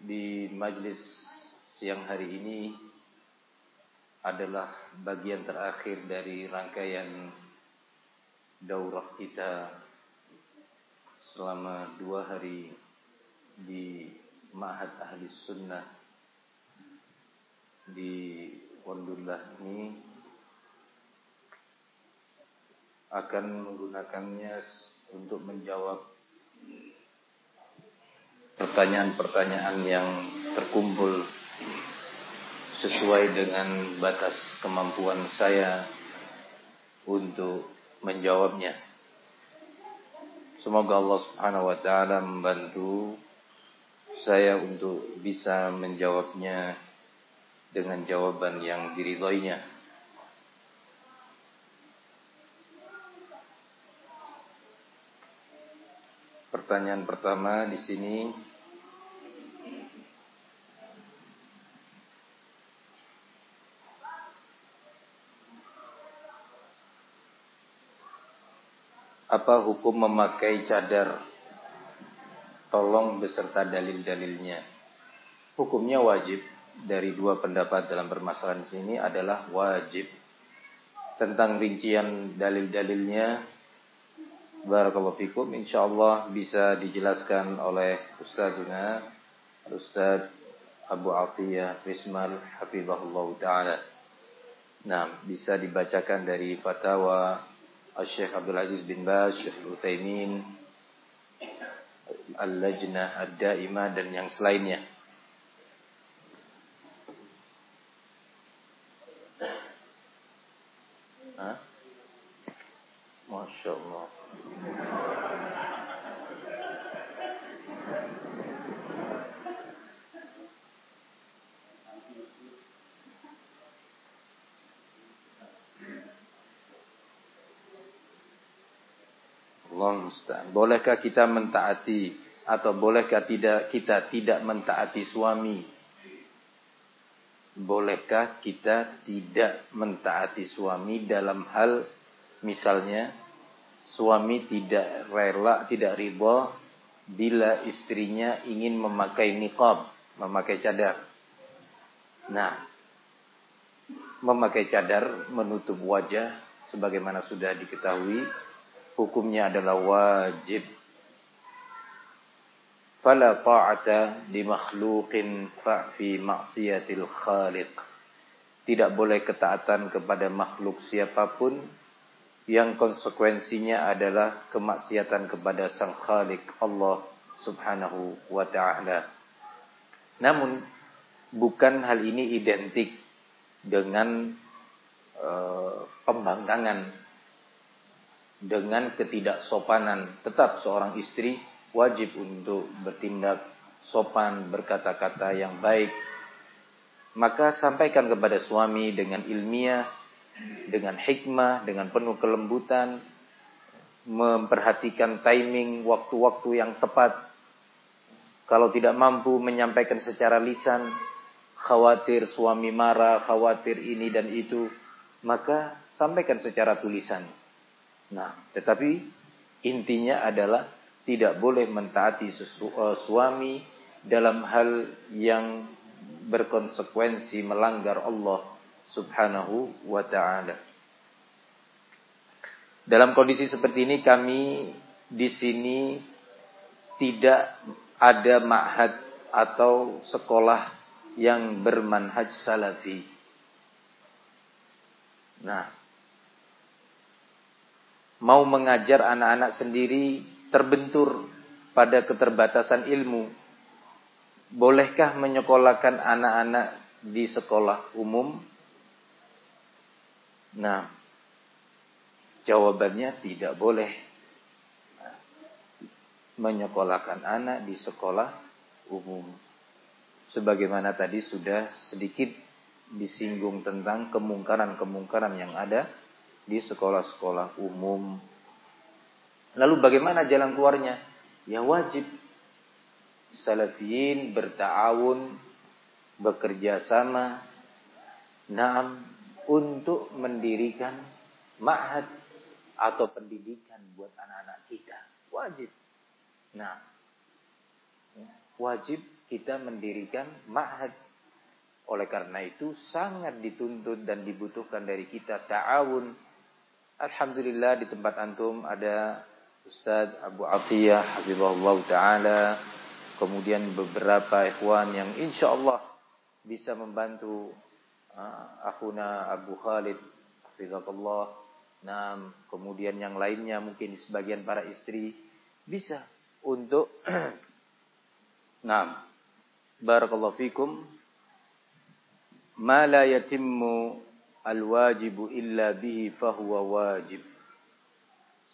di majlis siang hari ini adalah bagian terakhir dari rangkaian daurah kita selama dua hari di Ma'had Ahli Sunnah di Wondullah ini. Akan menggunakannya untuk menjawab pertanyaan-pertanyaan yang terkumpul sesuai dengan batas kemampuan saya untuk menjawabnya. Semoga Allah Subhanahu wa taala membantu saya untuk bisa menjawabnya dengan jawaban yang diridhoinya. Pertanyaan pertama di sini Apa hukum memakai cadar? Tolong beserta dalil-dalilnya. Hukumnya wajib dari dua pendapat dalam permasalahan sini adalah wajib. Tentang rincian dalil-dalilnya Barakallahu fikum insyaallah bisa dijelaskan oleh ustazuna Ustaz Abu Atiyah Rismal hafizahullah taala. Nah, bisa dibacakan dari fatwa Syekh Abdul Aziz bin Baz, Syekh Utsaimin, Al-Lajnah Ad-Daimah dan yang selainnya. Hah? Masya Allah. Allah musta'an. Bolehkah kita mentaati atau bolehkah tidak kita tidak mentaati suami? Bolehkah kita tidak mentaati suami dalam hal misalnya suami tidak rela, tidak riba bila istrinya ingin memakai niqab, memakai cadar. Nah, memakai cadar menutup wajah sebagaimana sudah diketahui hukumnya adalah wajib. Fala ta'ata di makhluqin fa fi maksiatil khaliq. Tidak boleh ketaatan kepada makhluk siapa pun yang konsekuensinya adalah kemaksiatan kepada Sang Khalik Allah Subhanahu wa taala. Namun bukan hal ini identik dengan uh, pembangkangan dengan ketidaksopanan. Tetap seorang istri wajib untuk bertindak sopan, berkata-kata yang baik. Maka sampaikan kepada suami dengan ilmiah, dengan hikmah, dengan penuh kelembutan, memperhatikan timing waktu-waktu yang tepat. Kalau tidak mampu menyampaikan secara lisan, khawatir suami marah, khawatir ini dan itu, maka sampaikan secara tulisan Nah, tetapi intinya adalah tidak boleh mentaati uh, suami dalam hal yang berkonsekuensi melanggar Allah Subhanahu wa taala. Dalam kondisi seperti ini kami di sini tidak ada ma'had atau sekolah yang bermanhaj salafi. Nah, mau mengajar anak-anak sendiri terbentur pada keterbatasan ilmu. Bolehkah menyekolahkan anak-anak di sekolah umum? Nah, jawabannya tidak boleh menyekolahkan anak di sekolah umum. Sebagaimana tadi sudah sedikit disinggung tentang kemungkaran-kemungkaran yang ada di sekolah-sekolah umum. Lalu bagaimana jalan keluarnya? Ya wajib salafiyin bertawun, bekerja sama, naam untuk mendirikan ma'had atau pendidikan buat anak-anak kita. Wajib. Nah, wajib kita mendirikan ma'had. Oleh karena itu sangat dituntut dan dibutuhkan dari kita ta'awun. Alhamdulillah di tempat antum ada Ustaz Abu Atiyah Habibullah Ta'ala. Kemudian beberapa ikhwan yang insya Allah bisa membantu uh, akhuna Abu Khalid Hafizahullah. Nah, kemudian yang lainnya mungkin sebagian para istri bisa untuk Nah, barakallahu fikum. Ma la yatimmu al-wajibu illa bihi fahuwa wajib.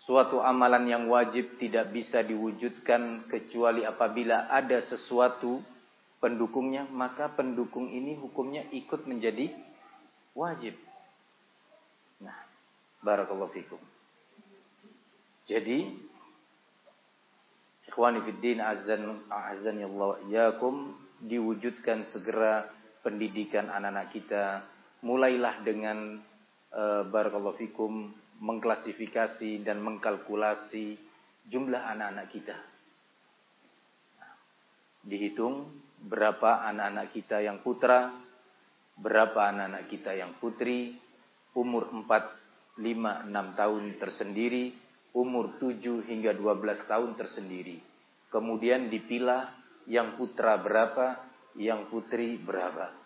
Suatu amalan yang wajib tidak bisa diwujudkan kecuali apabila ada sesuatu pendukungnya, maka pendukung ini hukumnya ikut menjadi wajib. Nah, Barakallahu fikum. Jadi, ikhwani fiddin azan azan Allah iyakum diwujudkan segera pendidikan anak-anak kita. Mulailah dengan uh, barakallahu fikum mengklasifikasi dan mengkalkulasi jumlah anak-anak kita. dihitung berapa anak-anak kita yang putra, berapa anak-anak kita yang putri, umur 4 5, 6 tahun tersendiri, umur 7 hingga 12 tahun tersendiri. Kemudian dipilah yang putra berapa, yang putri berapa.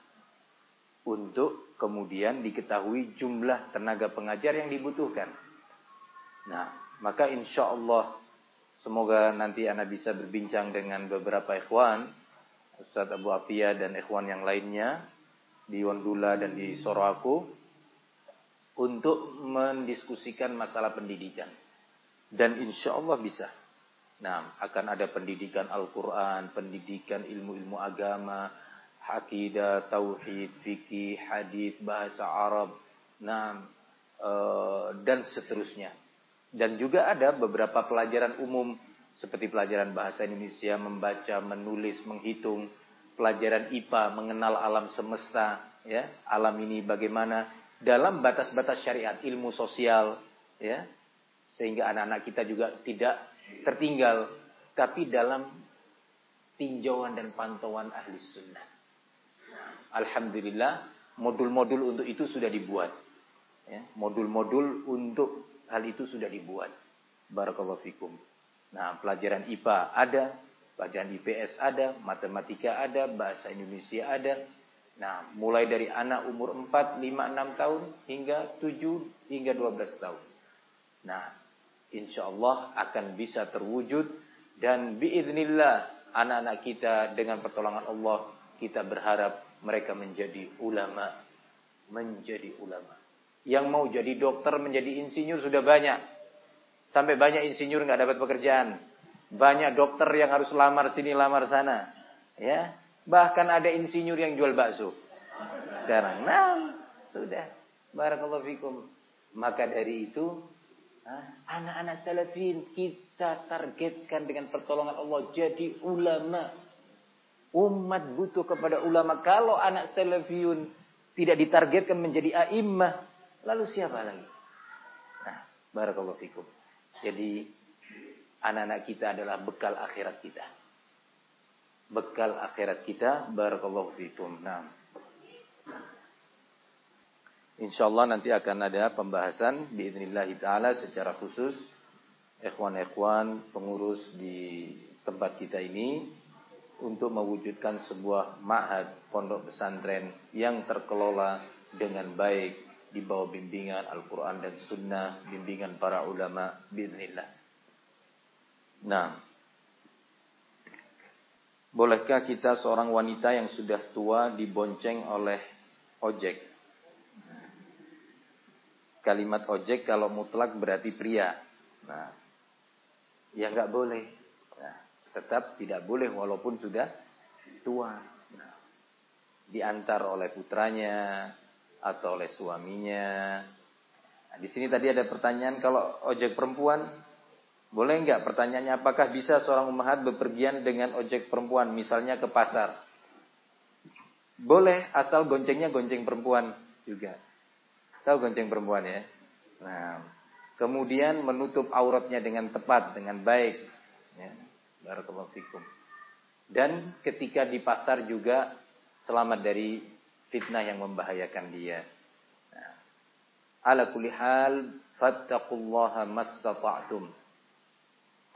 Untuk kemudian diketahui jumlah tenaga pengajar yang dibutuhkan. Nah, maka insya Allah semoga nanti Anda bisa berbincang dengan beberapa ikhwan, Ustadz Abu Afiyah dan ikhwan yang lainnya di Wandula dan di Soroaku untuk mendiskusikan masalah pendidikan. Dan insya Allah bisa. Nah, akan ada pendidikan Al-Quran, pendidikan ilmu-ilmu agama, akidah, tauhid, fikih, hadis, bahasa Arab, nah, e, dan seterusnya. Dan juga ada beberapa pelajaran umum seperti pelajaran bahasa Indonesia, membaca, menulis, menghitung, pelajaran IPA, mengenal alam semesta, ya, alam ini bagaimana, dalam batas-batas syariat ilmu sosial ya sehingga anak-anak kita juga tidak tertinggal tapi dalam tinjauan dan pantauan ahli sunnah Alhamdulillah modul-modul untuk itu sudah dibuat. Ya, modul-modul untuk hal itu sudah dibuat. Barakallahu fikum. Nah pelajaran IPA ada pelajaran IPS ada matematika ada bahasa Indonesia ada. Nah, mulai dari anak umur 4, 5, 6 tahun hingga 7 hingga 12 tahun. Nah, insya Allah akan bisa terwujud dan biiznillah anak-anak kita dengan pertolongan Allah kita berharap mereka menjadi ulama, menjadi ulama. Yang mau jadi dokter, menjadi insinyur sudah banyak. Sampai banyak insinyur nggak dapat pekerjaan. Banyak dokter yang harus lamar sini, lamar sana. Ya, Bahkan ada insinyur yang jual bakso. Sekarang, nah, sudah. Barakallahu fikum. Maka dari itu, anak-anak salafin kita targetkan dengan pertolongan Allah jadi ulama. Umat butuh kepada ulama. Kalau anak salafiyun tidak ditargetkan menjadi a'immah, lalu siapa lagi? Nah, barakallahu fikum. Jadi anak-anak kita adalah bekal akhirat kita bekal akhirat kita. Barakallahu fikum. Nah. Insyaallah nanti akan ada pembahasan biidznillah taala secara khusus ikhwan-ikhwan pengurus di tempat kita ini untuk mewujudkan sebuah ma'had pondok pesantren yang terkelola dengan baik di bawah bimbingan Al-Quran dan Sunnah, bimbingan para ulama, biiznillah. Nah, Bolehkah kita seorang wanita yang sudah tua dibonceng oleh ojek? Kalimat ojek kalau mutlak berarti pria. Nah, ya nggak boleh. Tetap tidak boleh walaupun sudah tua. Nah, diantar oleh putranya atau oleh suaminya. Nah, di sini tadi ada pertanyaan kalau ojek perempuan boleh nggak pertanyaannya apakah bisa seorang ummahat bepergian dengan ojek perempuan misalnya ke pasar? Boleh asal goncengnya gonceng perempuan juga. Tahu gonceng perempuan ya? Nah, kemudian menutup auratnya dengan tepat, dengan baik. Ya, barakallahu fikum. Dan ketika di pasar juga selamat dari fitnah yang membahayakan dia. Nah, ala kulli hal fattaqullaha mastata'tum.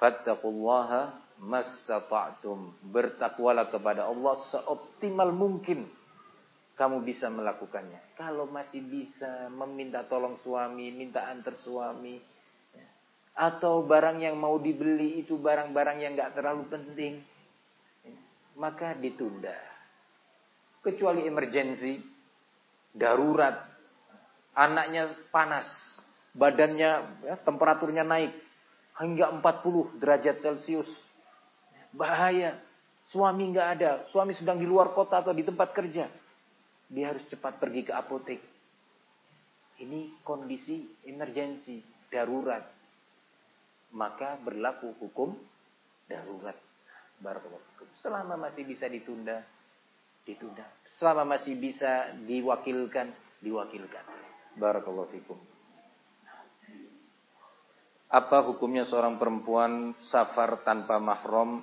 Fattaqullaha mastata'tum. Bertakwalah kepada Allah seoptimal mungkin kamu bisa melakukannya. Kalau masih bisa meminta tolong suami, minta antar suami. Atau barang yang mau dibeli itu barang-barang yang nggak terlalu penting, maka ditunda. Kecuali emergensi, darurat, anaknya panas, badannya ya, temperaturnya naik hingga 40 derajat Celcius. Bahaya. Suami nggak ada, suami sedang di luar kota atau di tempat kerja. Dia harus cepat pergi ke apotek. Ini kondisi emergensi, darurat. Maka berlaku hukum darurat. Barakallahu Selama masih bisa ditunda, ditunda. Selama masih bisa diwakilkan, diwakilkan. Barakallahu fikum. Apa hukumnya seorang perempuan safar tanpa mahram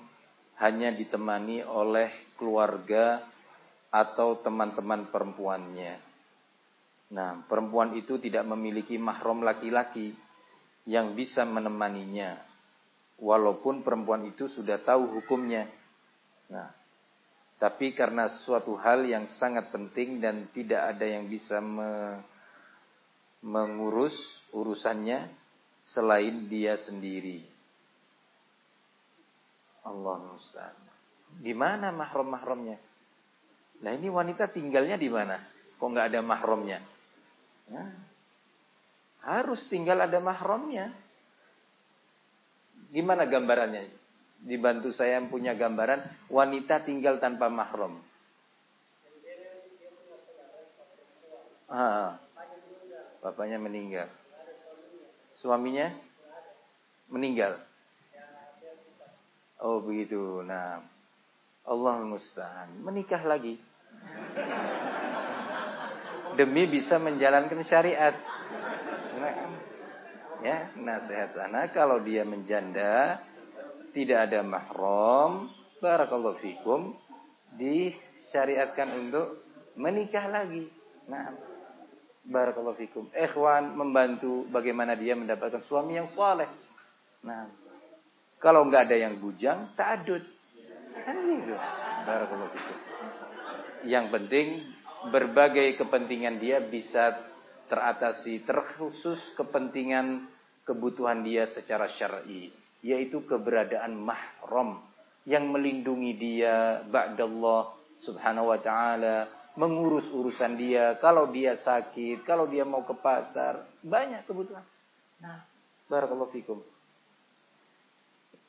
hanya ditemani oleh keluarga atau teman-teman perempuannya? Nah, perempuan itu tidak memiliki mahram laki-laki yang bisa menemaninya walaupun perempuan itu sudah tahu hukumnya. Nah, tapi karena suatu hal yang sangat penting dan tidak ada yang bisa me mengurus urusannya selain dia sendiri. Allah musta'an. Di mana mahram-mahramnya? Nah ini wanita tinggalnya di mana? Kok nggak ada mahramnya? Nah, harus tinggal ada mahramnya. Gimana gambarannya? Dibantu saya yang punya gambaran wanita tinggal tanpa mahram. Ah, bapaknya meninggal. Suaminya meninggal. Oh begitu. Nah, Allah musta'an. Menikah lagi. Demi bisa menjalankan syariat. Ya, nasihat anak kalau dia menjanda tidak ada mahram, barakallahu fikum, disyariatkan untuk menikah lagi. Nah, barakallahu fikum. Ikhwan membantu bagaimana dia mendapatkan suami yang saleh. Nah, kalau nggak ada yang bujang, ta'adud. Kan gitu. Barakallahu. Yang penting berbagai kepentingan dia bisa teratasi terkhusus kepentingan kebutuhan dia secara syar'i yaitu keberadaan mahram yang melindungi dia ba'dallah subhanahu wa ta'ala mengurus urusan dia kalau dia sakit kalau dia mau ke pasar banyak kebutuhan. Nah. Barakallahu fikum.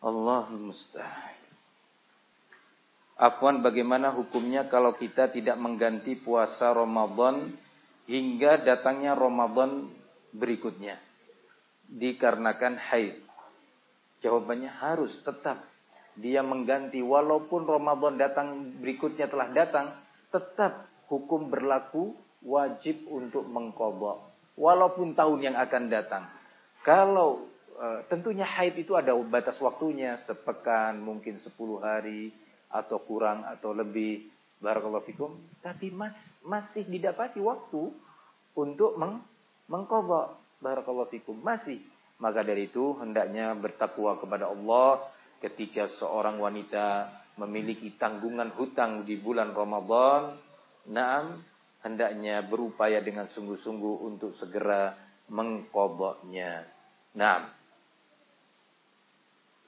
Allahul musta'an. Afwan bagaimana hukumnya kalau kita tidak mengganti puasa Ramadan hingga datangnya Ramadan berikutnya dikarenakan haid. Jawabannya harus tetap dia mengganti walaupun Ramadan datang berikutnya telah datang, tetap hukum berlaku wajib untuk mengkodok walaupun tahun yang akan datang. Kalau e, tentunya haid itu ada batas waktunya sepekan, mungkin 10 hari atau kurang atau lebih. Barakallahu fikum. Tapi mas, masih didapati waktu untuk meng mengkodok. Barakallahu fikum. Masih. Maka dari itu hendaknya bertakwa kepada Allah ketika seorang wanita memiliki tanggungan hutang di bulan Ramadan. Naam, hendaknya berupaya dengan sungguh-sungguh untuk segera mengkodoknya. Naam.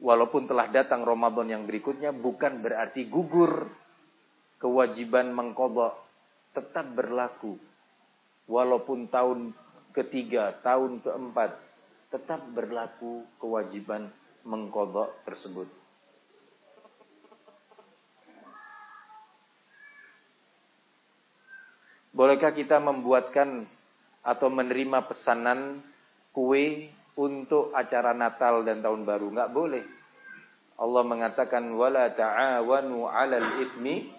Walaupun telah datang Ramadan yang berikutnya bukan berarti gugur kewajiban mengkodok tetap berlaku. Walaupun tahun ketiga, tahun keempat, tetap berlaku kewajiban mengkodok tersebut. Bolehkah kita membuatkan atau menerima pesanan kue untuk acara Natal dan Tahun Baru? Enggak boleh. Allah mengatakan wala ta'awanu 'alal itsmi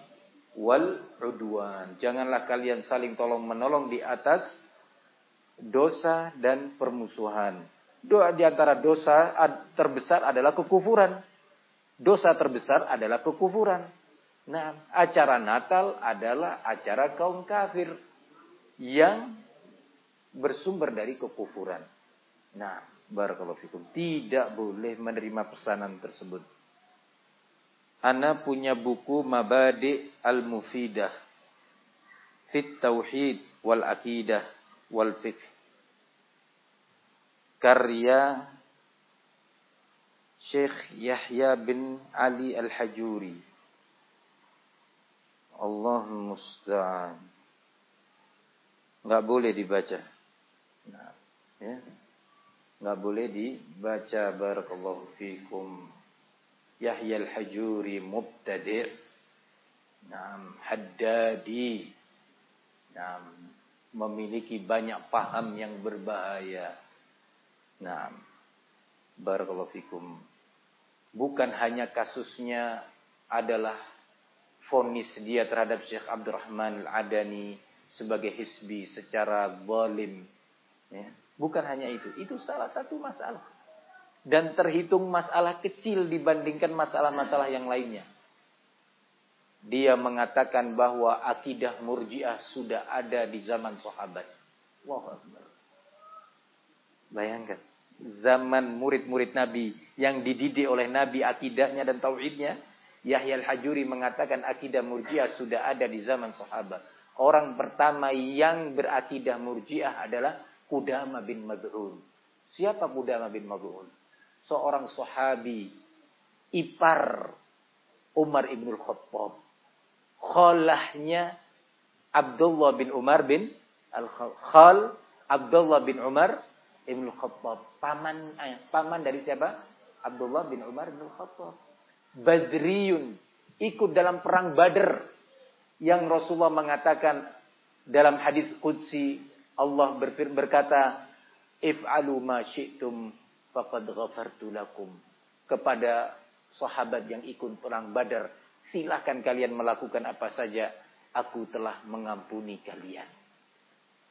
wal udwan. Janganlah kalian saling tolong menolong di atas dosa dan permusuhan. Doa di antara dosa terbesar adalah kekufuran. Dosa terbesar adalah kekufuran. Nah, acara Natal adalah acara kaum kafir yang bersumber dari kekufuran. Nah, Barakallahu fikum. Tidak boleh menerima pesanan tersebut. Ana punya buku Mabadi Al-Mufidah. Fit Tauhid wal Aqidah wal Fiqh. Karya Syekh Yahya bin Ali Al-Hajuri. Allah musta'an. Enggak boleh dibaca. Nah, ya nggak boleh dibaca barakallahu fikum Yahya al-Hajuri mubtadi' Nam Haddadi. Nam memiliki banyak paham yang berbahaya. Nam barakallahu bukan hanya kasusnya adalah fonis dia terhadap Syekh Abdurrahman Al-Adani sebagai hisbi secara zalim ya. Bukan hanya itu, itu salah satu masalah. Dan terhitung masalah kecil dibandingkan masalah-masalah yang lainnya. Dia mengatakan bahwa akidah murjiah sudah ada di zaman sahabat. Wow. Bayangkan. Zaman murid-murid Nabi yang dididik oleh Nabi akidahnya dan tauhidnya. Yahya al-Hajuri mengatakan akidah murjiah sudah ada di zaman sahabat. Orang pertama yang berakidah murjiah adalah Kudama bin Mad'un. Siapa Kudama bin Mad'un? Seorang sahabi ipar Umar ibn Khattab. Khalahnya Abdullah bin Umar bin Al-Khal Abdullah bin Umar ibn Khattab. Paman eh, paman dari siapa? Abdullah bin Umar bin Khattab. Badriyun ikut dalam perang Badr yang Rasulullah mengatakan dalam hadis qudsi Allah berkata, "If'alu ma syi'tum faqad ghafartu lakum." Kepada sahabat yang ikut perang Badar, silahkan kalian melakukan apa saja, aku telah mengampuni kalian.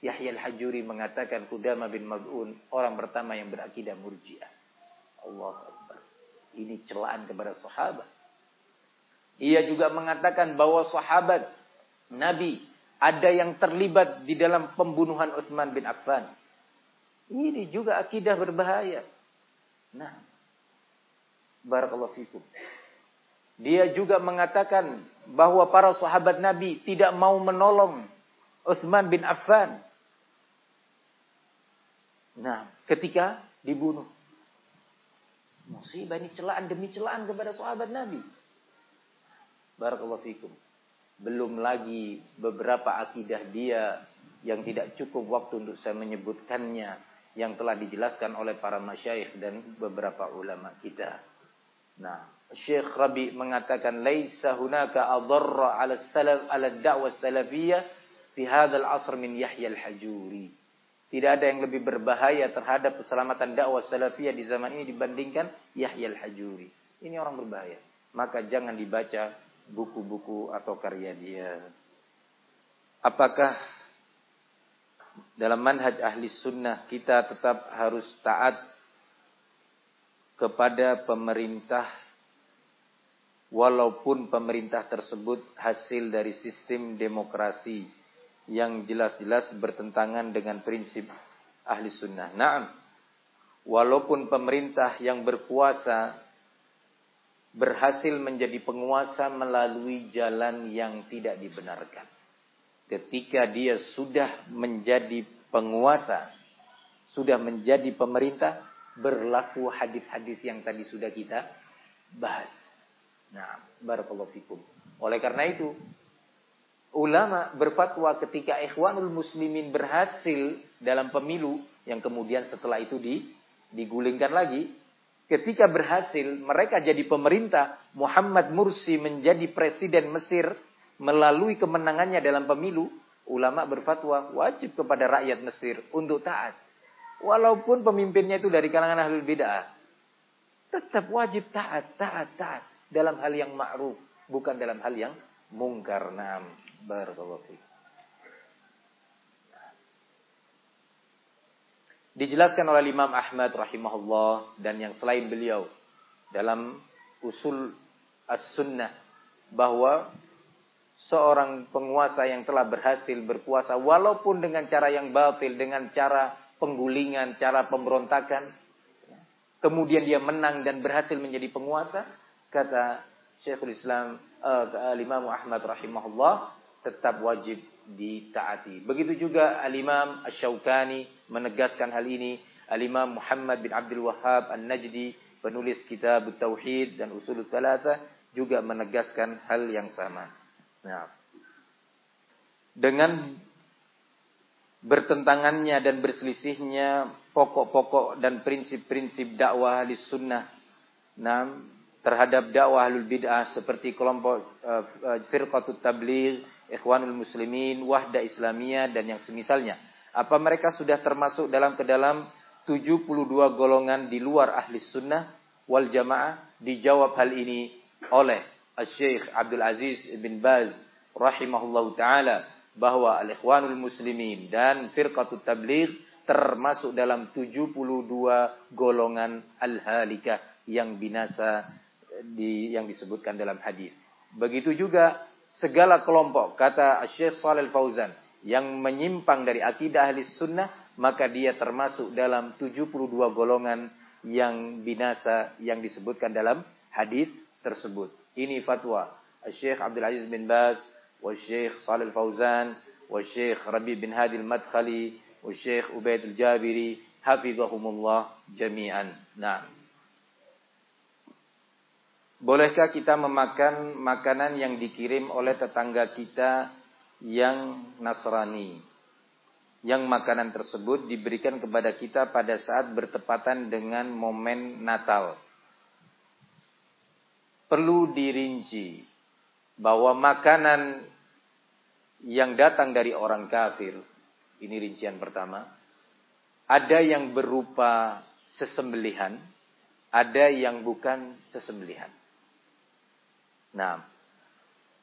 Yahya al-Hajuri mengatakan Kudama bin Mab'un orang pertama yang berakidah murjiah. Allah Akbar. Ini celaan kepada sahabat. Ia juga mengatakan bahwa sahabat Nabi ada yang terlibat di dalam pembunuhan Utsman bin Affan. Ini juga akidah berbahaya. Nah, barakallahu fikum. Dia juga mengatakan bahwa para sahabat Nabi tidak mau menolong Utsman bin Affan. Nah, ketika dibunuh. Musibah ini celaan demi celaan kepada sahabat Nabi. Barakallahu fikum. Belum lagi beberapa akidah dia yang tidak cukup waktu untuk saya menyebutkannya yang telah dijelaskan oleh para masyayikh dan beberapa ulama kita. Nah, Syekh Rabi mengatakan laisa hunaka adarra 'ala salaf 'ala da'wah salafiyah fi hadzal 'asr min Yahya al-Hajuri. Tidak ada yang lebih berbahaya terhadap keselamatan dakwah salafiyah di zaman ini dibandingkan Yahya al-Hajuri. Ini orang berbahaya. Maka jangan dibaca buku-buku atau karya dia. Apakah dalam manhaj ahli sunnah kita tetap harus taat kepada pemerintah walaupun pemerintah tersebut hasil dari sistem demokrasi yang jelas-jelas bertentangan dengan prinsip ahli sunnah. Naam, walaupun pemerintah yang berkuasa berhasil menjadi penguasa melalui jalan yang tidak dibenarkan. Ketika dia sudah menjadi penguasa, sudah menjadi pemerintah, berlaku hadis-hadis yang tadi sudah kita bahas. Nah, barakallahu fikum. Oleh karena itu, ulama berfatwa ketika ikhwanul muslimin berhasil dalam pemilu yang kemudian setelah itu digulingkan lagi, ketika berhasil mereka jadi pemerintah, Muhammad Mursi menjadi presiden Mesir melalui kemenangannya dalam pemilu, ulama berfatwa wajib kepada rakyat Mesir untuk taat. Walaupun pemimpinnya itu dari kalangan ahlul bid'ah. Tetap wajib taat, taat, taat. Dalam hal yang ma'ruf. Bukan dalam hal yang mungkar. Naam. Barakallahu Dijelaskan oleh Imam Ahmad rahimahullah dan yang selain beliau dalam usul as-sunnah bahwa seorang penguasa yang telah berhasil berkuasa walaupun dengan cara yang batil, dengan cara penggulingan, cara pemberontakan, kemudian dia menang dan berhasil menjadi penguasa, kata Syekhul Islam uh, Imam Ahmad rahimahullah tetap wajib ditaati. Begitu juga Al-Imam Asy-Syaukani menegaskan hal ini. Al-Imam Muhammad bin Abdul Wahhab An-Najdi, penulis kitab Tauhid dan Usul Thalatha juga menegaskan hal yang sama. Nah, dengan bertentangannya dan berselisihnya pokok-pokok dan prinsip-prinsip dakwah ahli sunnah nah, terhadap dakwah ahlul bid'ah seperti kelompok uh, uh, firqatut tabligh Ikhwanul Muslimin, Wahda Islamiyah dan yang semisalnya. Apa mereka sudah termasuk dalam ke dalam 72 golongan di luar ahli sunnah wal jamaah? Dijawab hal ini oleh Syekh Abdul Aziz bin Baz rahimahullah taala bahwa al-ikhwanul muslimin dan firqatut tabligh termasuk dalam 72 golongan al-halikah yang binasa di yang disebutkan dalam hadis. Begitu juga segala kelompok kata Syekh Shalal Fauzan yang menyimpang dari akidah ahli sunnah maka dia termasuk dalam 72 golongan yang binasa yang disebutkan dalam hadis tersebut. Ini fatwa Syekh Abdul Aziz bin Baz, Syekh Shalal Fauzan, Syekh Rabi bin Hadi al-Madkhali, Syekh Ubaid al-Jabiri, hafizahumullah jami'an. Nah, Bolehkah kita memakan makanan yang dikirim oleh tetangga kita yang Nasrani? Yang makanan tersebut diberikan kepada kita pada saat bertepatan dengan momen Natal. Perlu dirinci bahwa makanan yang datang dari orang kafir, ini rincian pertama, ada yang berupa sesembelihan, ada yang bukan sesembelihan. Nah,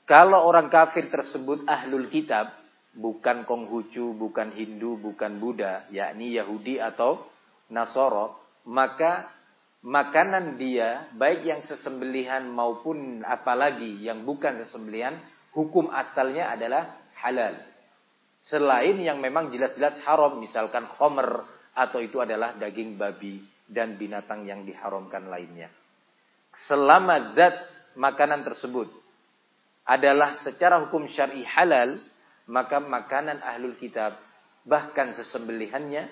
kalau orang kafir tersebut ahlul kitab, bukan Konghucu, bukan Hindu, bukan Buddha, yakni Yahudi atau Nasoro, maka makanan dia, baik yang sesembelihan maupun apalagi yang bukan sesembelihan, hukum asalnya adalah halal. Selain yang memang jelas-jelas haram, misalkan khomer, atau itu adalah daging babi dan binatang yang diharamkan lainnya. Selama zat makanan tersebut adalah secara hukum syar'i halal, maka makanan ahlul kitab bahkan sesembelihannya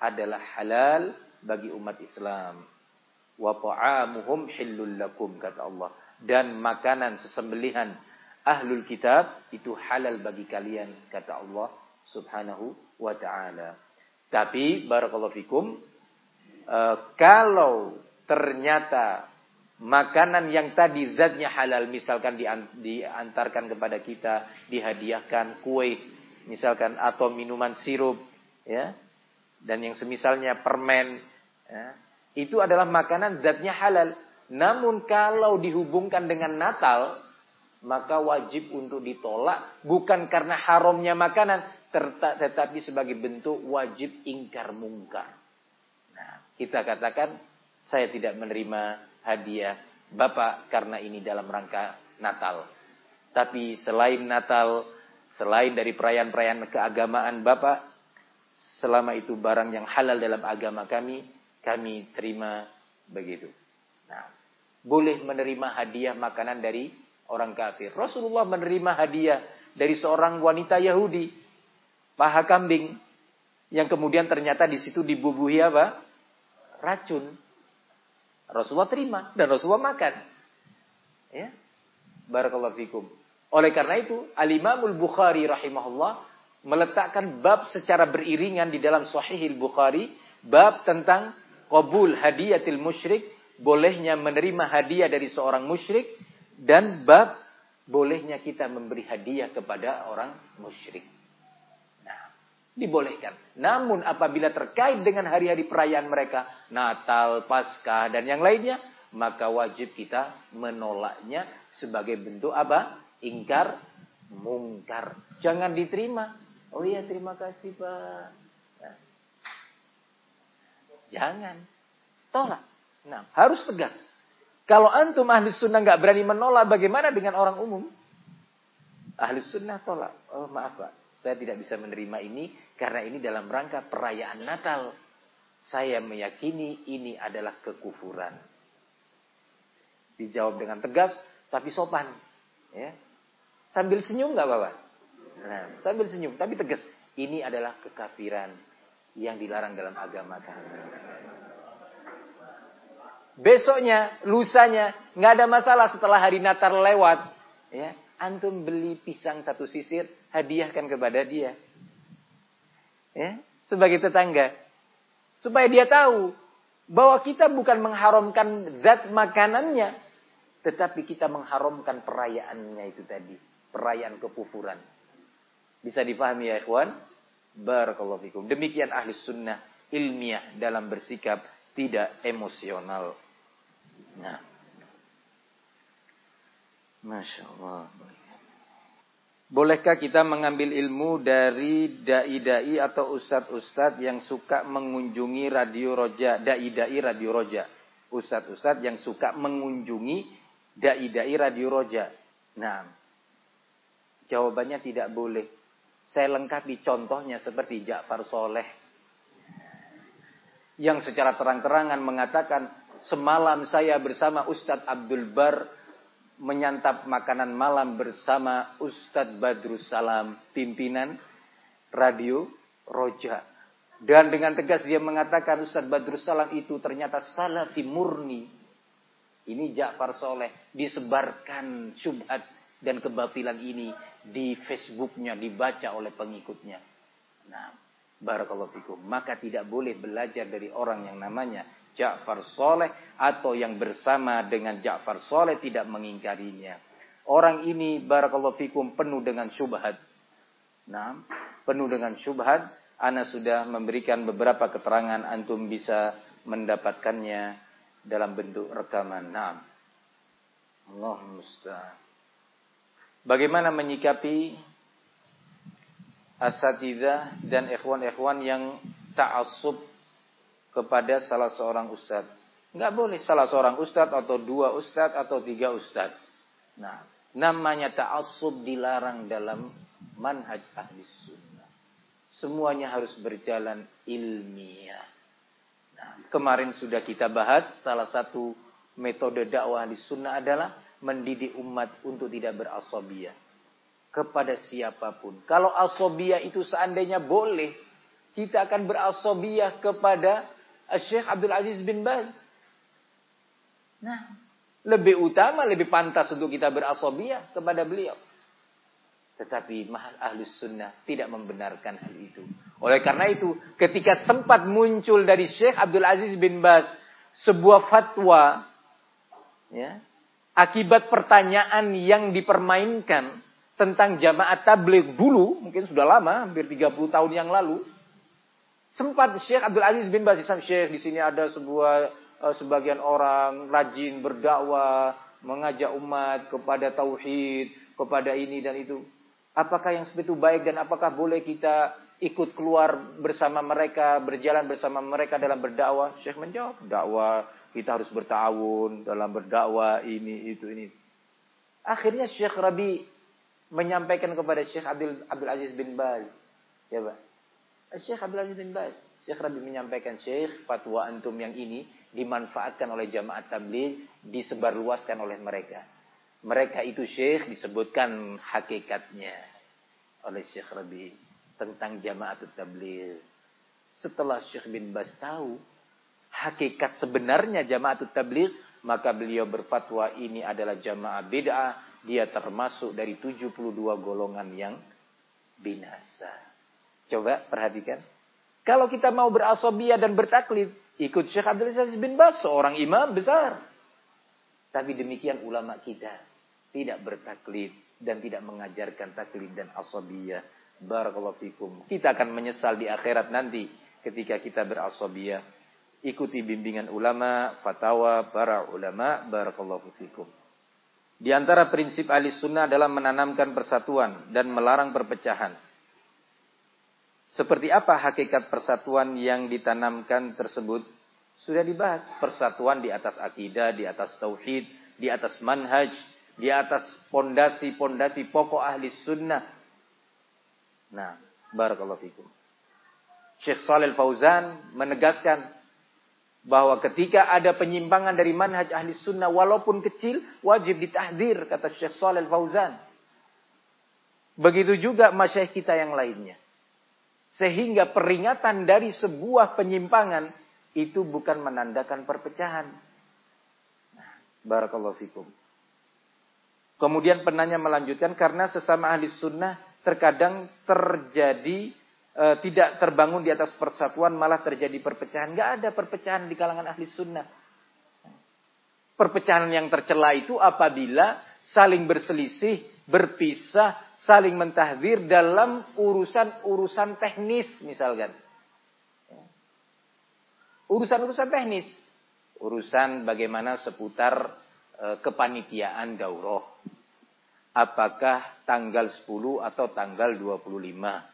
adalah halal bagi umat Islam. Wa ta'amuhum hillul lakum kata Allah. Dan makanan sesembelihan ahlul kitab itu halal bagi kalian kata Allah Subhanahu wa taala. Tapi barakallahu fikum uh, kalau ternyata makanan yang tadi zatnya halal misalkan diantarkan kepada kita dihadiahkan kue misalkan atau minuman sirup ya dan yang semisalnya permen ya, itu adalah makanan zatnya halal. Namun kalau dihubungkan dengan Natal maka wajib untuk ditolak. Bukan karena haramnya makanan tetapi sebagai bentuk wajib ingkar mungkar. Nah kita katakan saya tidak menerima hadiah Bapak karena ini dalam rangka Natal. Tapi selain Natal, selain dari perayaan-perayaan keagamaan Bapak, selama itu barang yang halal dalam agama kami, kami terima begitu. Nah, boleh menerima hadiah makanan dari orang kafir. Rasulullah menerima hadiah dari seorang wanita Yahudi, paha kambing, yang kemudian ternyata di situ dibubuhi apa? Racun. Rasulullah terima dan Rasulullah makan. Ya. Barakallahu fikum. Oleh karena itu, Al-Imamul Bukhari rahimahullah meletakkan bab secara beriringan di dalam Sahihil Bukhari, bab tentang qabul hadiyatil musyrik, bolehnya menerima hadiah dari seorang musyrik dan bab bolehnya kita memberi hadiah kepada orang musyrik. Nah, dibolehkan. Namun apabila terkait dengan hari-hari perayaan mereka, Natal, Paskah, dan yang lainnya, maka wajib kita menolaknya sebagai bentuk apa? Ingkar, mungkar. Jangan diterima. Oh iya, terima kasih Pak. Jangan. Tolak. Nah, harus tegas. Kalau antum ahli sunnah nggak berani menolak, bagaimana dengan orang umum? Ahli sunnah tolak. Oh maaf pak, saya tidak bisa menerima ini karena ini dalam rangka perayaan Natal. Saya meyakini ini adalah kekufuran. Dijawab dengan tegas, tapi sopan. Ya. Sambil senyum nggak bapak? Nah, sambil senyum, tapi tegas. Ini adalah kekafiran yang dilarang dalam agama kami. Besoknya, lusanya, nggak ada masalah setelah hari Natal lewat. Ya, antum beli pisang satu sisir, hadiahkan kepada dia. Ya, sebagai tetangga. Supaya dia tahu bahwa kita bukan mengharamkan zat makanannya, tetapi kita mengharamkan perayaannya itu tadi, perayaan kekufuran. Bisa dipahami ya ikhwan? Barakallahu fikum. Demikian ahli sunnah ilmiah dalam bersikap tidak emosional. Nah. Masya Allah. Bolehkah kita mengambil ilmu dari dai-dai atau ustadz-ustadz yang suka mengunjungi radio roja, dai-dai radio roja. Ustadz-ustadz yang suka mengunjungi dai-dai radio roja. Nah, jawabannya tidak boleh. Saya lengkapi contohnya seperti Ja'far Soleh. Yang secara terang-terangan mengatakan Semalam saya bersama Ustadz Abdul Bar menyantap makanan malam bersama Ustadz Badrus Salam, pimpinan radio Roja. Dan dengan tegas dia mengatakan Ustadz Badrus Salam itu ternyata salafi murni. Ini Ja'far Soleh disebarkan syubhat dan kebatilan ini di Facebooknya dibaca oleh pengikutnya. Nah, barakallahu fikum. Maka tidak boleh belajar dari orang yang namanya Ja'far Soleh atau yang bersama dengan Ja'far Soleh tidak mengingkarinya. Orang ini barakallahu fikum penuh dengan syubhat. Nah, penuh dengan syubhat. Ana sudah memberikan beberapa keterangan antum bisa mendapatkannya dalam bentuk rekaman. Nah, Allah musta'an. Bagaimana menyikapi asatidah dan ikhwan-ikhwan yang ta'assub kepada salah seorang ustadz. Enggak boleh salah seorang ustadz atau dua ustadz atau tiga ustadz. Nah, namanya ta'assub dilarang dalam manhaj ahli sunnah. Semuanya harus berjalan ilmiah. Nah, kemarin sudah kita bahas salah satu metode dakwah di sunnah adalah mendidik umat untuk tidak berasobiyah kepada siapa pun. Kalau asobiyah itu seandainya boleh, kita akan berasobiyah kepada Syekh Abdul Aziz bin Baz. Nah, lebih utama, lebih pantas untuk kita berasobiyah kepada beliau. Tetapi mahal ahlus sunnah tidak membenarkan hal itu. Oleh karena itu, ketika sempat muncul dari Syekh Abdul Aziz bin Baz sebuah fatwa, ya, akibat pertanyaan yang dipermainkan tentang jamaah tabligh dulu, mungkin sudah lama, hampir 30 tahun yang lalu, Sempat Syekh Abdul Aziz bin Baz Syekh di sini ada sebuah uh, sebagian orang rajin berdakwah, mengajak umat kepada tauhid, kepada ini dan itu. Apakah yang seperti itu baik dan apakah boleh kita ikut keluar bersama mereka, berjalan bersama mereka dalam berdakwah? Syekh menjawab, dakwah kita harus bertawun dalam berdakwah ini itu ini. Akhirnya Syekh Rabi menyampaikan kepada Syekh Abdul Abdul Aziz bin Baz, ya Pak, Syekh Abdul Aziz bin Baz. Syekh Rabi menyampaikan Syekh fatwa antum yang ini dimanfaatkan oleh jamaah tabligh, disebarluaskan oleh mereka. Mereka itu Syekh disebutkan hakikatnya oleh Syekh Rabi tentang jamaah tabligh. Setelah Syekh bin Baz tahu hakikat sebenarnya jamaah tabligh, maka beliau berfatwa ini adalah jamaah bid'ah, dia termasuk dari 72 golongan yang binasa. Coba perhatikan. Kalau kita mau berasobiyah dan bertaklid, ikut Syekh Abdul Aziz bin Bas, seorang imam besar. Tapi demikian ulama kita. tidak bertaklid dan tidak mengajarkan taklid dan asabiyah. Barakallahu fikum. Kita akan menyesal di akhirat nanti ketika kita berasabiyah. Ikuti bimbingan ulama, fatwa para ulama. Barakallahu fikum. Di antara prinsip ahli sunnah adalah menanamkan persatuan dan melarang perpecahan. Seperti apa hakikat persatuan yang ditanamkan tersebut? Sudah dibahas. Persatuan di atas akidah, di atas tauhid, di atas manhaj, di atas pondasi-pondasi pokok ahli sunnah. Nah, barakallahu fikum. Syekh Salil Fauzan menegaskan bahwa ketika ada penyimpangan dari manhaj ahli sunnah walaupun kecil wajib ditahdir kata Syekh Salil Fauzan. Begitu juga masyayikh kita yang lainnya. Sehingga peringatan dari sebuah penyimpangan itu bukan menandakan perpecahan. Nah, barakallahu fikum. Kemudian penanya melanjutkan karena sesama ahli sunnah terkadang terjadi e, tidak terbangun di atas persatuan malah terjadi perpecahan. Gak ada perpecahan di kalangan ahli sunnah. Perpecahan yang tercela itu apabila saling berselisih, berpisah, saling mentahdir dalam urusan-urusan teknis misalkan. Urusan-urusan teknis. Urusan bagaimana seputar e, kepanitiaan daurah. Apakah tanggal 10 atau tanggal 25?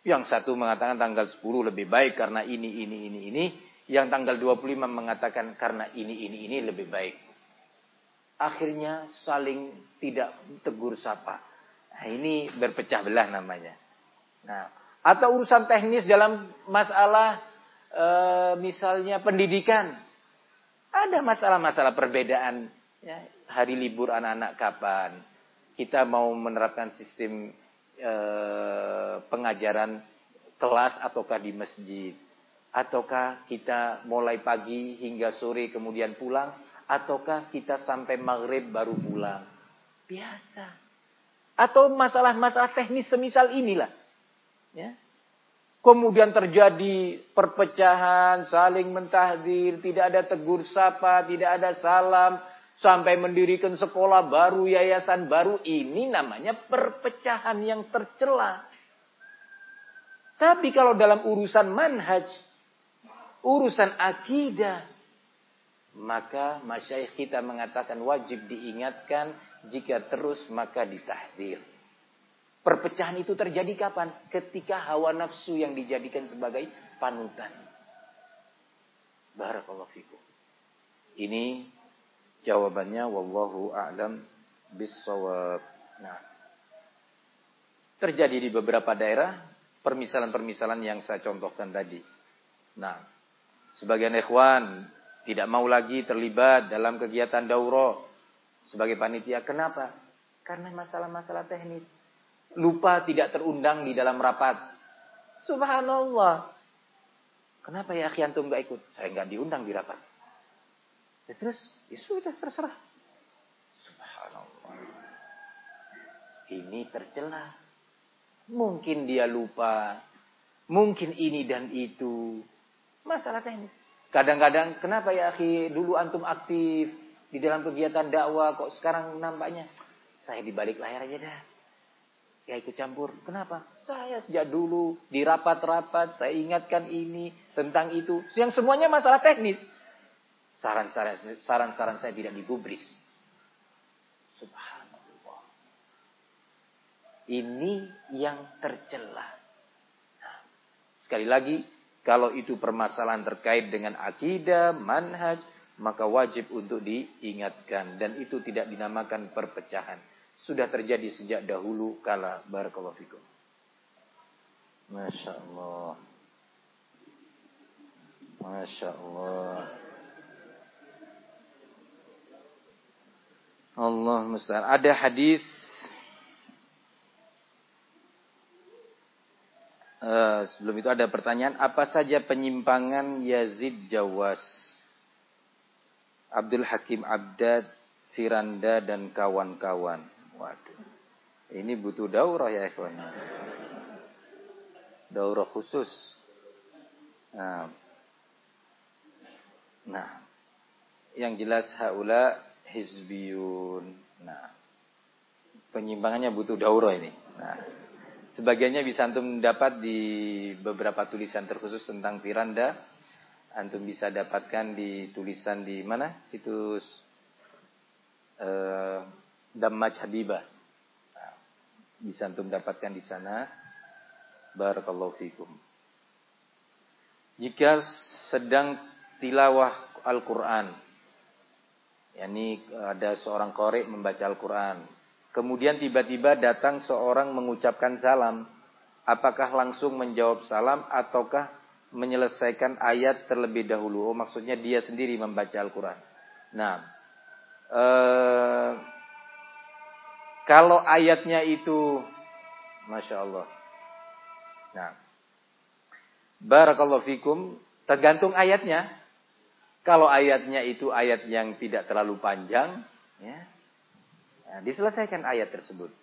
Yang satu mengatakan tanggal 10 lebih baik karena ini, ini, ini, ini. Yang tanggal 25 mengatakan karena ini, ini, ini lebih baik. Akhirnya saling tidak tegur sapa. Nah, ini berpecah belah namanya. Nah, atau urusan teknis dalam masalah e, misalnya pendidikan ada masalah-masalah perbedaan. Ya, hari libur anak-anak kapan? Kita mau menerapkan sistem eh, pengajaran kelas ataukah di masjid? Ataukah kita mulai pagi hingga sore kemudian pulang? Ataukah kita sampai maghrib baru pulang? Biasa. Atau masalah-masalah teknis semisal inilah. Ya, Kemudian terjadi perpecahan, saling mentahdir, tidak ada tegur sapa, tidak ada salam, sampai mendirikan sekolah baru, yayasan baru. Ini namanya perpecahan yang tercela. Tapi kalau dalam urusan manhaj, urusan akidah, maka masyayikh kita mengatakan wajib diingatkan, jika terus maka ditahdir. Perpecahan itu terjadi kapan? Ketika hawa nafsu yang dijadikan sebagai panutan. Barakallahu fikum. Ini jawabannya wallahu a'lam bissawab. Nah, terjadi di beberapa daerah permisalan-permisalan yang saya contohkan tadi. Nah, sebagian ikhwan tidak mau lagi terlibat dalam kegiatan daurah sebagai panitia. Kenapa? Karena masalah-masalah teknis lupa tidak terundang di dalam rapat. Subhanallah. Kenapa ya akhi antum gak ikut? Saya nggak diundang di rapat. Ya terus, ya sudah terserah. Subhanallah. Ini tercela. Mungkin dia lupa. Mungkin ini dan itu. Masalah teknis. Kadang-kadang, kenapa ya akhi dulu antum aktif di dalam kegiatan dakwah kok sekarang nampaknya saya di balik layar aja dah. Ya ikut campur. Kenapa? Saya sejak dulu di rapat-rapat saya ingatkan ini tentang itu. Yang semuanya masalah teknis. Saran-saran saran-saran saya tidak digubris. Subhanallah. Ini yang tercela. Sekali lagi, kalau itu permasalahan terkait dengan akidah, manhaj, maka wajib untuk diingatkan. Dan itu tidak dinamakan perpecahan sudah terjadi sejak dahulu kala barakallahu. Masya Allah. Masya Allah. Allah. Ada hadis uh, sebelum itu ada pertanyaan apa saja penyimpangan Yazid Jawas Abdul Hakim Abdad Firanda dan kawan-kawan Waduh. Ini butuh daurah ya ikhwan. Daurah khusus. Nah. Nah. Yang jelas haula hizbiyun. Nah. penyimpangannya butuh dauro ini. Nah, sebagiannya bisa antum dapat di beberapa tulisan terkhusus tentang tiranda. Antum bisa dapatkan di tulisan di mana? Situs uh, Dammaj Habibah. Bisa antum dapatkan di sana. Barakallahu fikum. Jika sedang tilawah Al-Quran, yakni ada seorang korek membaca Al-Quran, Kemudian tiba-tiba datang seorang mengucapkan salam. Apakah langsung menjawab salam ataukah menyelesaikan ayat terlebih dahulu? Oh, maksudnya dia sendiri membaca Al-Quran. Nah, eh, kalau ayatnya itu, masya Allah. Nah, barakallahu fikum. Tergantung ayatnya. Kalau ayatnya itu ayat yang tidak terlalu panjang, ya, Nah, diselesaikan ayat tersebut.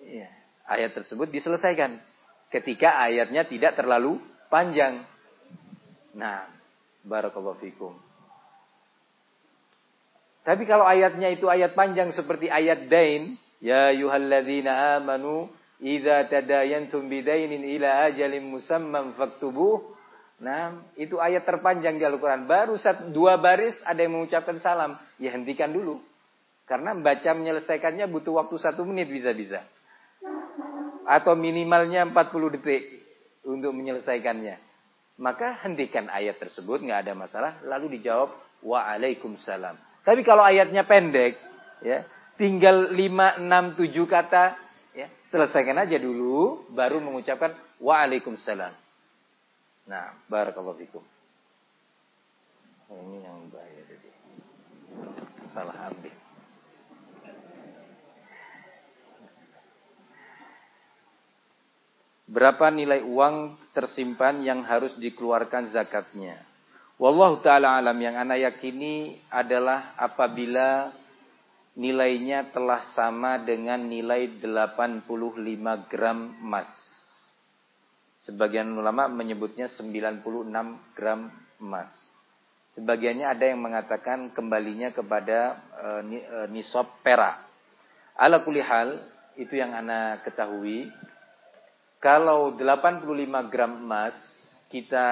Ya, ayat tersebut diselesaikan ketika ayatnya tidak terlalu panjang. Nah, barakallahu fikum. Tapi kalau ayatnya itu ayat panjang seperti ayat dain, ya yuhalladzina amanu idza tadayantum bidainin ila ajalin musamman faktubuh. Nah, itu ayat terpanjang di Al-Quran. Baru satu, dua baris ada yang mengucapkan salam. Ya hentikan dulu. Karena baca menyelesaikannya butuh waktu satu menit bisa-bisa. Atau minimalnya 40 detik untuk menyelesaikannya. Maka hentikan ayat tersebut, nggak ada masalah. Lalu dijawab, Waalaikumsalam. Tapi kalau ayatnya pendek, ya tinggal 5, 6, 7 kata, ya selesaikan aja dulu, baru mengucapkan Waalaikumsalam. Nah, barakallahu fikum. Ini yang bahaya tadi. Salah ambil. Berapa nilai uang tersimpan yang harus dikeluarkan zakatnya? Wallahu taala alam yang ana yakini adalah apabila nilainya telah sama dengan nilai 85 gram emas. Sebagian ulama menyebutnya 96 gram emas. Sebagiannya ada yang mengatakan kembalinya kepada e, nisab perak. Ala kulihal itu yang ana ketahui kalau 85 gram emas kita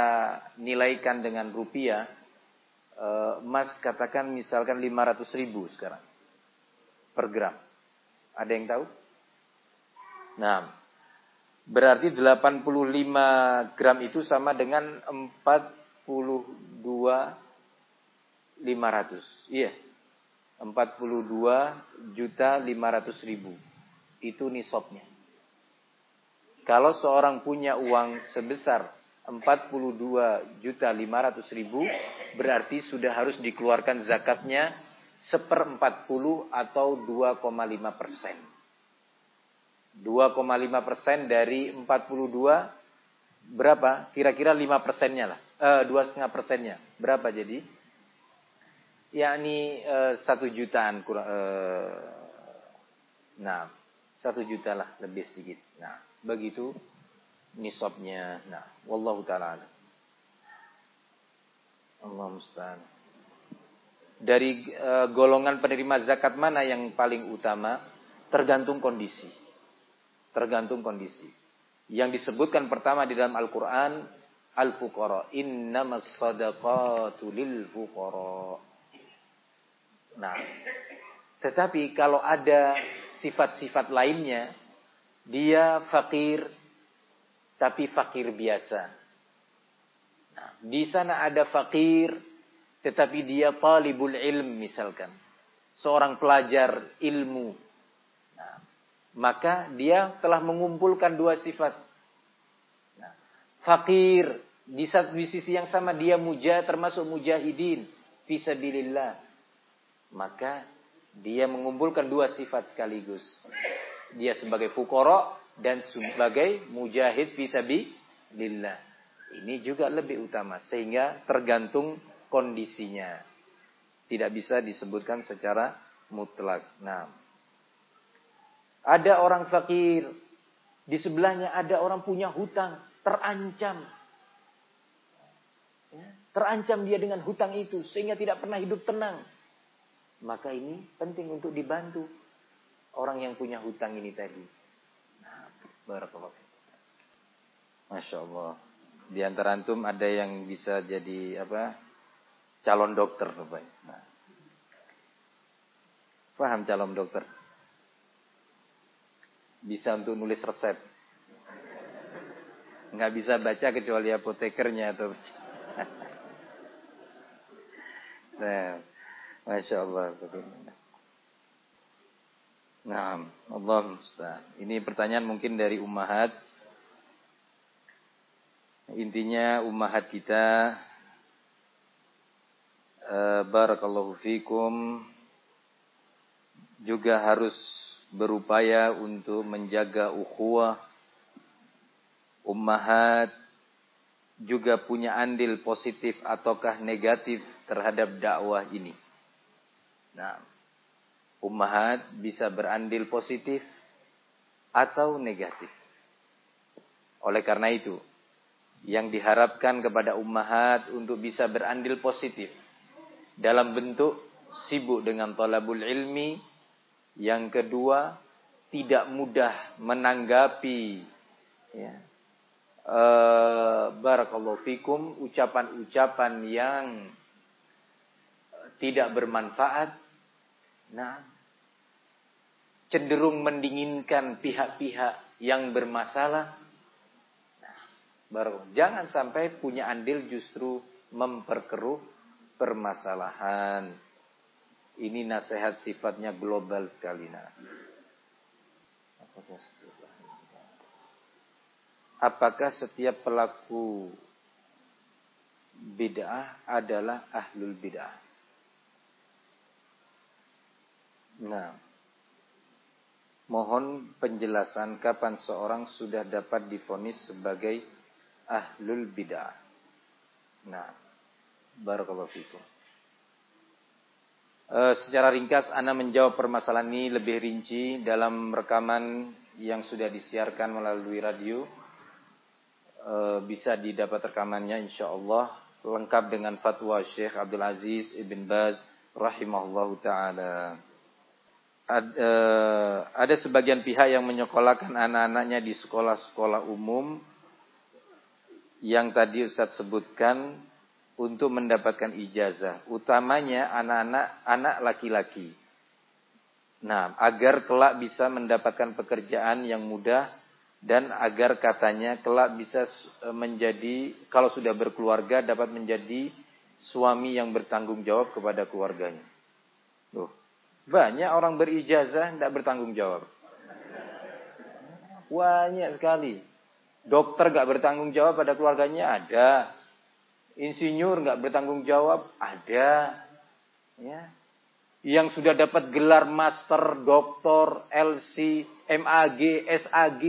nilaikan dengan rupiah, eh, emas katakan misalkan 500 ribu sekarang per gram. Ada yang tahu? Nah, berarti 85 gram itu sama dengan 42 500. Iya. 42 juta 500 ribu. Itu nisabnya. Kalau seorang punya uang sebesar 42 juta 500 ribu, berarti sudah harus dikeluarkan zakatnya seperempat puluh atau 2,5 persen. 2,5 persen dari 42 berapa? Kira-kira 5 persennya lah. Eh, dua setengah persennya. Berapa jadi? Yakni eh, satu jutaan kurang. Eh, nah, satu juta lah lebih sedikit. Nah, begitu nisabnya. Nah, wallahu taala. Allah musta'an. Dari e, golongan penerima zakat mana yang paling utama? Tergantung kondisi. Tergantung kondisi. Yang disebutkan pertama di dalam Al-Qur'an al-fuqara. Innamas sadaqatu lil fuqara. Nah, tetapi kalau ada sifat-sifat lainnya dia fakir, tapi fakir biasa. Nah, di sana ada fakir, tetapi dia talibul ilm misalkan. Seorang pelajar ilmu. Nah, maka dia telah mengumpulkan dua sifat. Nah, fakir, di satu sisi yang sama dia mujah termasuk mujahidin. Fisabilillah. Maka dia mengumpulkan dua sifat sekaligus dia sebagai fukoro dan sebagai mujahid lillah. Ini juga lebih utama sehingga tergantung kondisinya. Tidak bisa disebutkan secara mutlak. Nah, ada orang fakir, di sebelahnya ada orang punya hutang, terancam. Ya, terancam dia dengan hutang itu sehingga tidak pernah hidup tenang. Maka ini penting untuk dibantu orang yang punya hutang ini tadi. Nah, barakallahu Masya Allah. Di antara antum ada yang bisa jadi apa? Calon dokter, Bapak. Nah. Paham calon dokter? Bisa untuk nulis resep. Nggak bisa baca kecuali apotekernya atau Nah, Masya Allah. Nah, Allah Ustaz. Ini pertanyaan mungkin dari Ummahat. Intinya Ummahat kita. Uh, Barakallahu fikum. Juga harus berupaya untuk menjaga ukhuwah. Ummahat juga punya andil positif ataukah negatif terhadap dakwah ini. Nah, ummahat bisa berandil positif atau negatif. Oleh karena itu, yang diharapkan kepada ummahat untuk bisa berandil positif dalam bentuk sibuk dengan talabul ilmi, yang kedua tidak mudah menanggapi ya, uh, barakallahu fikum ucapan-ucapan yang tidak bermanfaat nah cenderung mendinginkan pihak-pihak yang bermasalah. Nah, baru jangan sampai punya andil justru memperkeruh permasalahan. Ini nasihat sifatnya global sekali nah apakah setiap pelaku bid'ah adalah ahlul bid'ah? Nah, mohon penjelasan kapan seorang sudah dapat difonis sebagai ahlul bid'ah. Nah, barakallahu fikum. E, secara ringkas Ana menjawab permasalahan ini lebih rinci dalam rekaman yang sudah disiarkan melalui radio Eh, bisa didapat rekamannya insya Allah lengkap dengan fatwa Syekh Abdul Aziz Ibn Baz rahimahullah taala. Ad, uh, ada sebagian pihak yang menyekolahkan anak-anaknya di sekolah-sekolah umum yang tadi Ustaz sebutkan untuk mendapatkan ijazah, utamanya anak-anak anak laki-laki. Nah, agar kelak bisa mendapatkan pekerjaan yang mudah dan agar katanya kelak bisa e, menjadi kalau sudah berkeluarga dapat menjadi suami yang bertanggung jawab kepada keluarganya. Loh, banyak orang berijazah tidak bertanggung jawab. Banyak sekali. Dokter gak bertanggung jawab pada keluarganya ada. Insinyur gak bertanggung jawab ada. Ya. Yang sudah dapat gelar master, doktor, LC, MAG, SAG,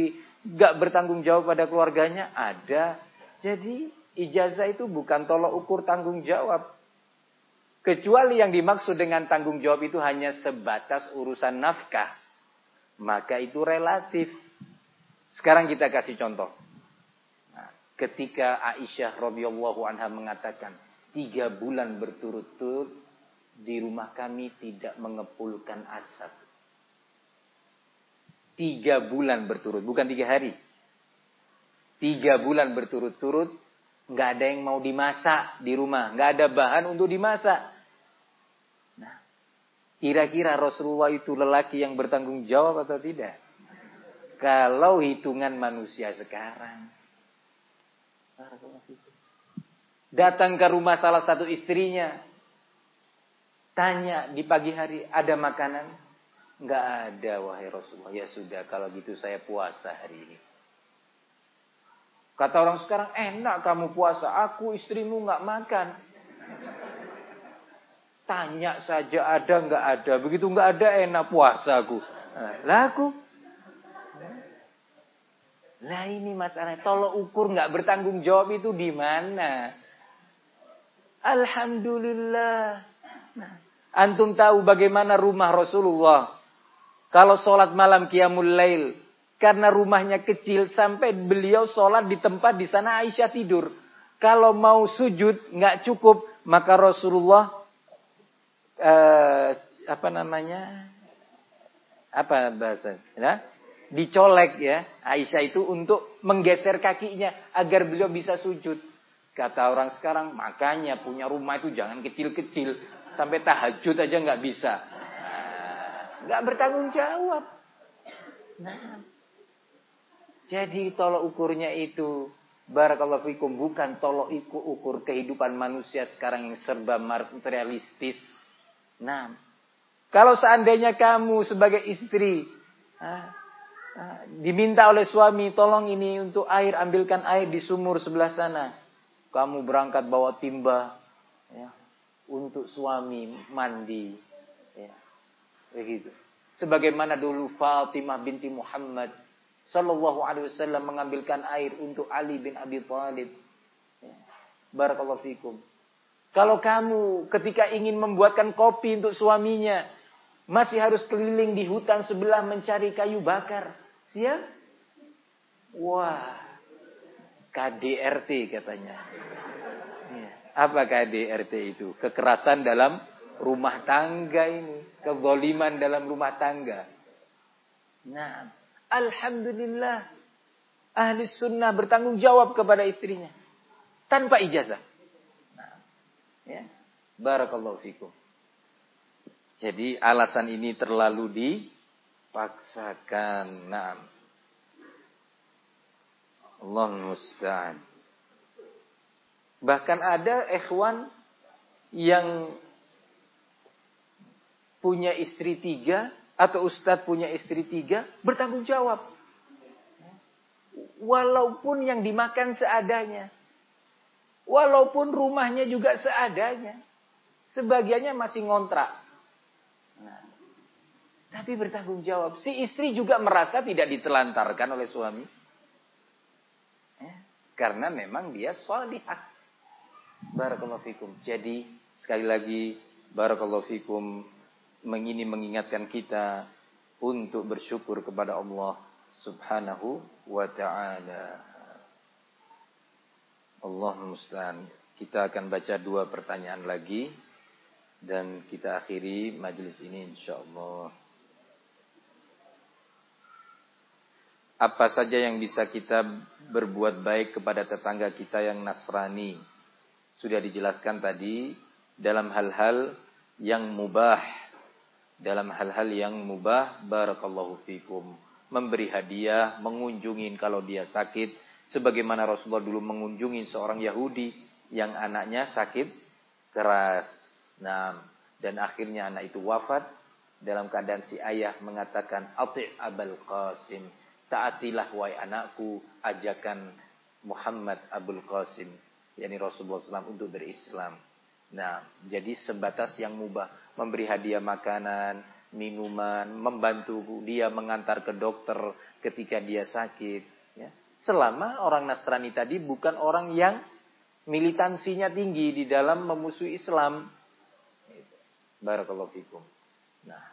gak bertanggung jawab pada keluarganya ada. Jadi ijazah itu bukan tolok ukur tanggung jawab. Kecuali yang dimaksud dengan tanggung jawab itu hanya sebatas urusan nafkah. Maka itu relatif. Sekarang kita kasih contoh. Nah, ketika Aisyah radhiyallahu anha mengatakan, tiga bulan berturut-turut di rumah kami tidak mengepulkan asap. Tiga bulan berturut, bukan tiga hari. Tiga bulan berturut-turut, nggak ada yang mau dimasak di rumah, nggak ada bahan untuk dimasak. Kira-kira Rasulullah itu lelaki yang bertanggung jawab atau tidak? Kalau hitungan manusia sekarang, datang ke rumah salah satu istrinya, tanya di pagi hari ada makanan, Enggak ada wahai Rasulullah. Ya sudah kalau gitu saya puasa hari ini. Kata orang sekarang enak kamu puasa. Aku istrimu enggak makan. Tanya saja ada enggak ada. Begitu enggak ada enak puasa aku. Nah, lah aku. Lah ini masalahnya. Tolong ukur enggak bertanggung jawab itu di mana? Alhamdulillah. Nah, antum tahu bagaimana rumah Rasulullah kalau sholat malam qiyamul lail. Karena rumahnya kecil sampai beliau sholat di tempat di sana Aisyah tidur. Kalau mau sujud nggak cukup maka Rasulullah eh, apa namanya apa bahasa? Ya? Dicolek ya Aisyah itu untuk menggeser kakinya agar beliau bisa sujud. Kata orang sekarang, makanya punya rumah itu jangan kecil-kecil. Sampai tahajud aja nggak bisa. Nah, nggak bertanggung jawab. Nah, jadi tolok ukurnya itu Barakallahu fikum bukan tolok ukur kehidupan manusia sekarang yang serba materialistis. Nah, kalau seandainya kamu sebagai istri diminta oleh suami, tolong ini untuk air, ambilkan air di sumur sebelah sana. Kamu berangkat bawa timba ya, untuk suami mandi. Ya, begitu. Sebagaimana dulu Fatimah binti Muhammad Sallallahu Alaihi Wasallam mengambilkan air untuk Ali bin Abi Thalib. Ya. Barakallahu fikum. Kalau kamu ketika ingin membuatkan kopi untuk suaminya, masih harus keliling di hutan sebelah mencari kayu bakar. Siap? Wah, KDRT katanya. Ya. Apa KDRT itu? Kekerasan dalam rumah tangga ini. Kegoliman dalam rumah tangga. Nah, Alhamdulillah. Ahli sunnah bertanggung jawab kepada istrinya. Tanpa ijazah. Barakallahu fikum. Jadi alasan ini terlalu dipaksakan. Nah. Allah musta'an. Bahkan ada ikhwan yang punya istri tiga atau ustadz punya istri tiga, bertanggung jawab. Walaupun yang dimakan seadanya. Walaupun rumahnya juga seadanya. Sebagiannya masih ngontrak. Nah, tapi bertanggung jawab. Si istri juga merasa tidak ditelantarkan oleh suami. Ya, karena memang dia salihah. Barakallahu fikum. Jadi sekali lagi barakallahu fikum mengini mengingatkan kita untuk bersyukur kepada Allah Subhanahu wa taala. Allah musta'an. Kita akan baca dua pertanyaan lagi dan kita akhiri majelis ini insyaallah. Apa saja yang bisa kita berbuat baik kepada tetangga kita yang Nasrani? Sudah dijelaskan tadi dalam hal-hal yang mubah dalam hal-hal yang mubah barakallahu fikum memberi hadiah mengunjungin kalau dia sakit sebagaimana Rasulullah dulu mengunjungi seorang Yahudi yang anaknya sakit keras nah dan akhirnya anak itu wafat dalam keadaan si ayah mengatakan ati abul qasim taatilah wahai anakku ajakan Muhammad Abul Qasim yakni Rasulullah SAW untuk berislam nah jadi sebatas yang mubah memberi hadiah makanan, minuman, membantu dia mengantar ke dokter ketika dia sakit. Ya. Selama orang Nasrani tadi bukan orang yang militansinya tinggi di dalam memusuhi Islam. Barakallahu fikum. Nah,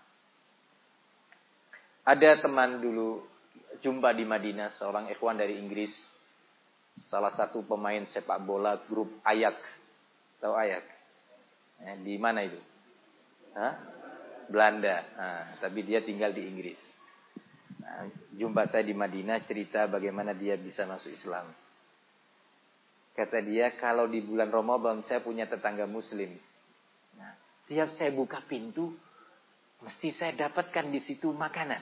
ada teman dulu jumpa di Madinah seorang ikhwan dari Inggris, salah satu pemain sepak bola grup Ayak. Tahu Ayak? Ya, di mana itu? Hah? Belanda. Nah, tapi dia tinggal di Inggris. Nah, jumpa saya di Madinah cerita bagaimana dia bisa masuk Islam. Kata dia kalau di bulan Ramadan saya punya tetangga Muslim. Nah, tiap saya buka pintu, mesti saya dapatkan di situ makanan.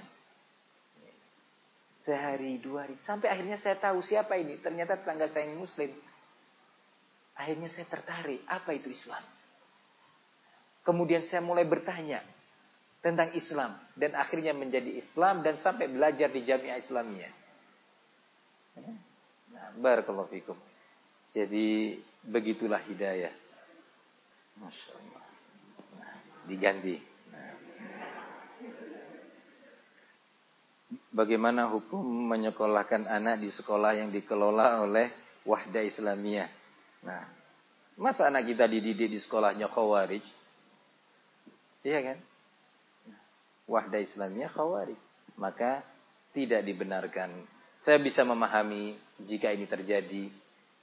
Sehari, dua hari. Sampai akhirnya saya tahu siapa ini. Ternyata tetangga saya yang Muslim. Akhirnya saya tertarik. Apa itu Islam? Kemudian saya mulai bertanya tentang Islam dan akhirnya menjadi Islam dan sampai belajar di Jamiah Islamiyah. Nah, barakallahu. Jadi begitulah hidayah. Masya Allah. Diganti. Bagaimana hukum menyekolahkan anak di sekolah yang dikelola oleh Wahda Islamiyah? Nah, masa anak kita dididik di sekolahnya Khawarij? Iya kan? Wahda Islamnya khawarij. Maka tidak dibenarkan. Saya bisa memahami jika ini terjadi.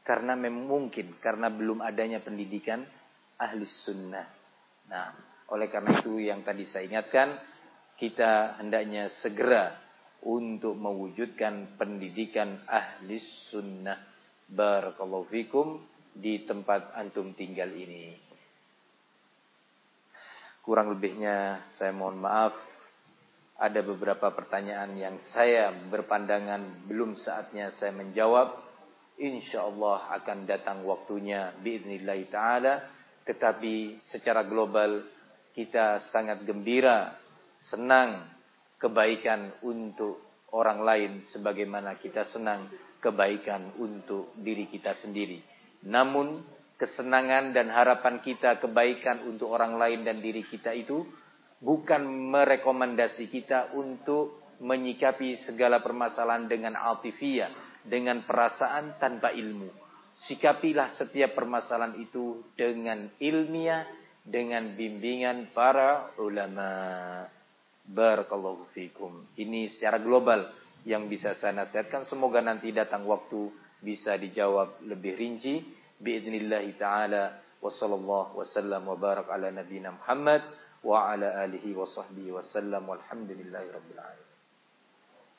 Karena memang. Karena belum adanya pendidikan ahli sunnah. Nah, oleh karena itu yang tadi saya ingatkan. kita hendaknya segera untuk mewujudkan pendidikan ahli sunnah. Barakallahu fikum di tempat antum tinggal ini. Kurang lebihnya saya mohon maaf. Ada beberapa pertanyaan yang saya berpandangan belum saatnya saya menjawab. Insya Allah akan datang waktunya biiznillah ta'ala. Tetapi secara global kita sangat gembira senang kebaikan untuk orang lain sebagaimana kita senang kebaikan untuk diri kita sendiri. Namun kesenangan dan harapan kita kebaikan untuk orang lain dan diri kita itu bukan merekomendasi kita untuk menyikapi segala permasalahan dengan altifiyah, dengan perasaan tanpa ilmu. Sikapilah setiap permasalahan itu dengan ilmiah, dengan bimbingan para ulama. Barakallahu fikum. Ini secara global yang bisa saya nasihatkan. Semoga nanti datang waktu bisa dijawab lebih rinci. Biiznillahi ta'ala. Wa sallallahu wa barak ala nabina Muhammad. Wa ala alihi wa sahbihi wa sallam. Walhamdulillahi rabbil alamin.